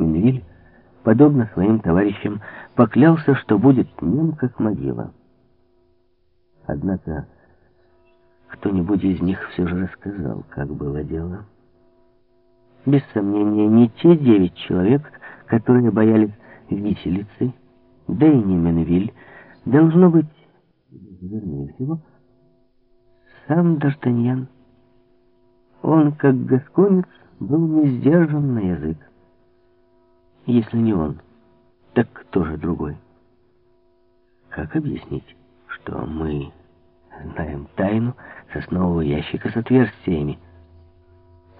Менвиль, подобно своим товарищам, поклялся, что будет нем, как могила. Однако кто-нибудь из них все же рассказал, как было дело. Без сомнения, не те девять человек, которые боялись виселицы, да и не Менвиль, должно быть, вернее всего, сам Д'Артаньян. Он, как гасконец, был не сдержан на язык. Если не он, так кто же другой? Как объяснить, что мы знаем тайну соснового ящика с отверстиями?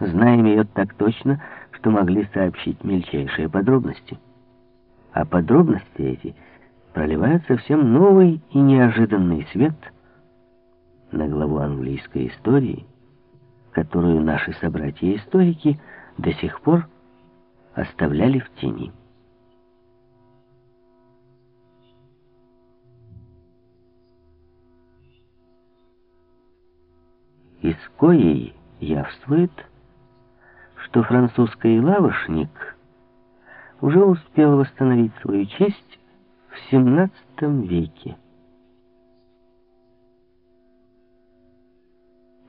Знаем ее так точно, что могли сообщить мельчайшие подробности. А подробности эти проливают совсем новый и неожиданный свет на главу английской истории, которую наши собратья-историки до сих пор оставляли в тени. Из коей явствует, что французский лавошник уже успел восстановить свою честь в XVII веке.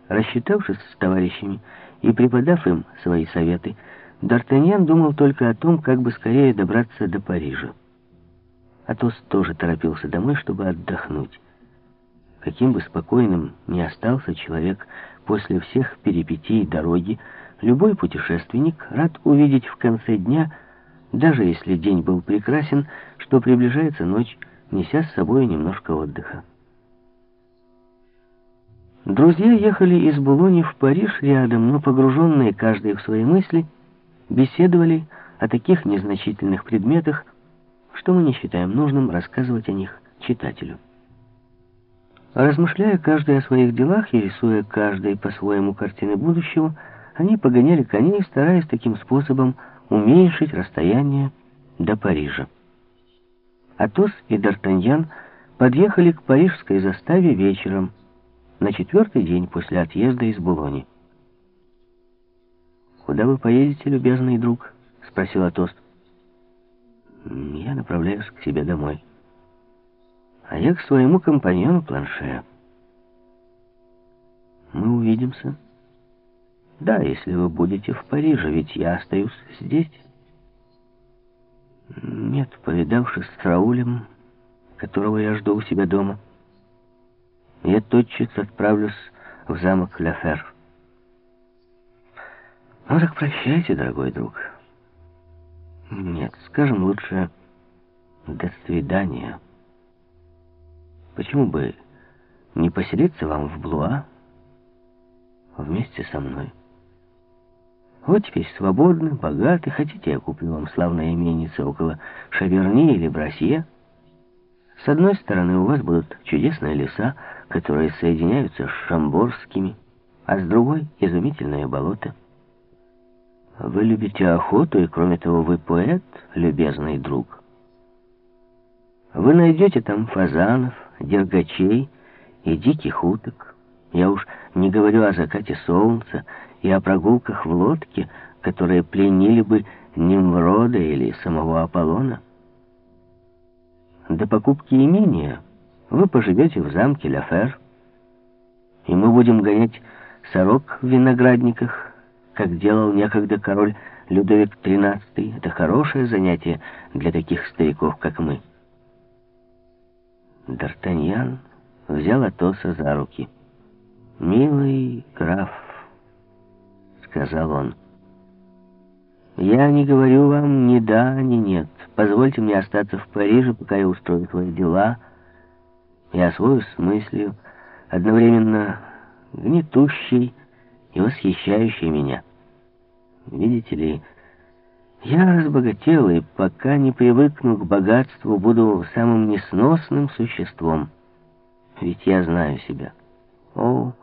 Рассчитавшись с товарищами и преподав им свои советы, Д'Артаньян думал только о том, как бы скорее добраться до Парижа. Атос тоже торопился домой, чтобы отдохнуть. Каким бы спокойным ни остался человек после всех перипетий дороги, любой путешественник рад увидеть в конце дня, даже если день был прекрасен, что приближается ночь, неся с собой немножко отдыха. Друзья ехали из Булони в Париж рядом, но погруженные каждый в свои мысли, беседовали о таких незначительных предметах, что мы не считаем нужным рассказывать о них читателю. Размышляя каждый о своих делах и рисуя каждый по-своему картины будущего, они погоняли коней, стараясь таким способом уменьшить расстояние до Парижа. Атос и Д'Артаньян подъехали к парижской заставе вечером, на четвертый день после отъезда из Булони. «Куда вы поедете, любезный друг?» — спросил Атос. «Я направляюсь к себе домой» а я к своему компаньону Планше. Мы увидимся. Да, если вы будете в Париже, ведь я остаюсь здесь. Нет, повидавшись с Раулем, которого я жду у себя дома, я тотчас отправлюсь в замок Ляфер. Ну так прощайте, дорогой друг. Нет, скажем лучше «до свидания». Почему бы не поселиться вам в Блуа вместе со мной? Вот теперь свободны, богаты. Хотите, я куплю вам славное именице около Шаверни или Брасье? С одной стороны у вас будут чудесные леса, которые соединяются с Шамборскими, а с другой — изумительное болото. Вы любите охоту, и кроме того вы поэт, любезный друг. Вы найдете там фазанов, дергачей и диких уток. Я уж не говорю о закате солнца и о прогулках в лодке, которые пленили бы Немврода или самого Аполлона. До покупки имения вы поживете в замке Ляфер, и мы будем гонять сорок в виноградниках, как делал некогда король Людовик XIII. Это хорошее занятие для таких стариков, как мы. Д'Артаньян взял Атоса за руки. «Милый граф», — сказал он, — «я не говорю вам ни да, ни нет. Позвольте мне остаться в Париже, пока я устрою свои дела и освоюсь с мыслью, одновременно гнетущей и восхищающей меня. Видите ли, я разбогател, и пока не привыкну к богатству, буду самым несносным существом. Ведь я знаю себя. О,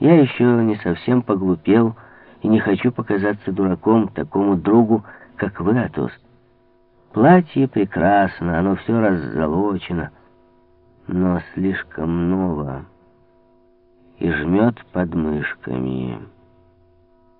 я еще не совсем поглупел и не хочу показаться дураком такому другу, как вы, Атос. Платье прекрасно, оно все раззолочено, но слишком ново и жмет под мышками».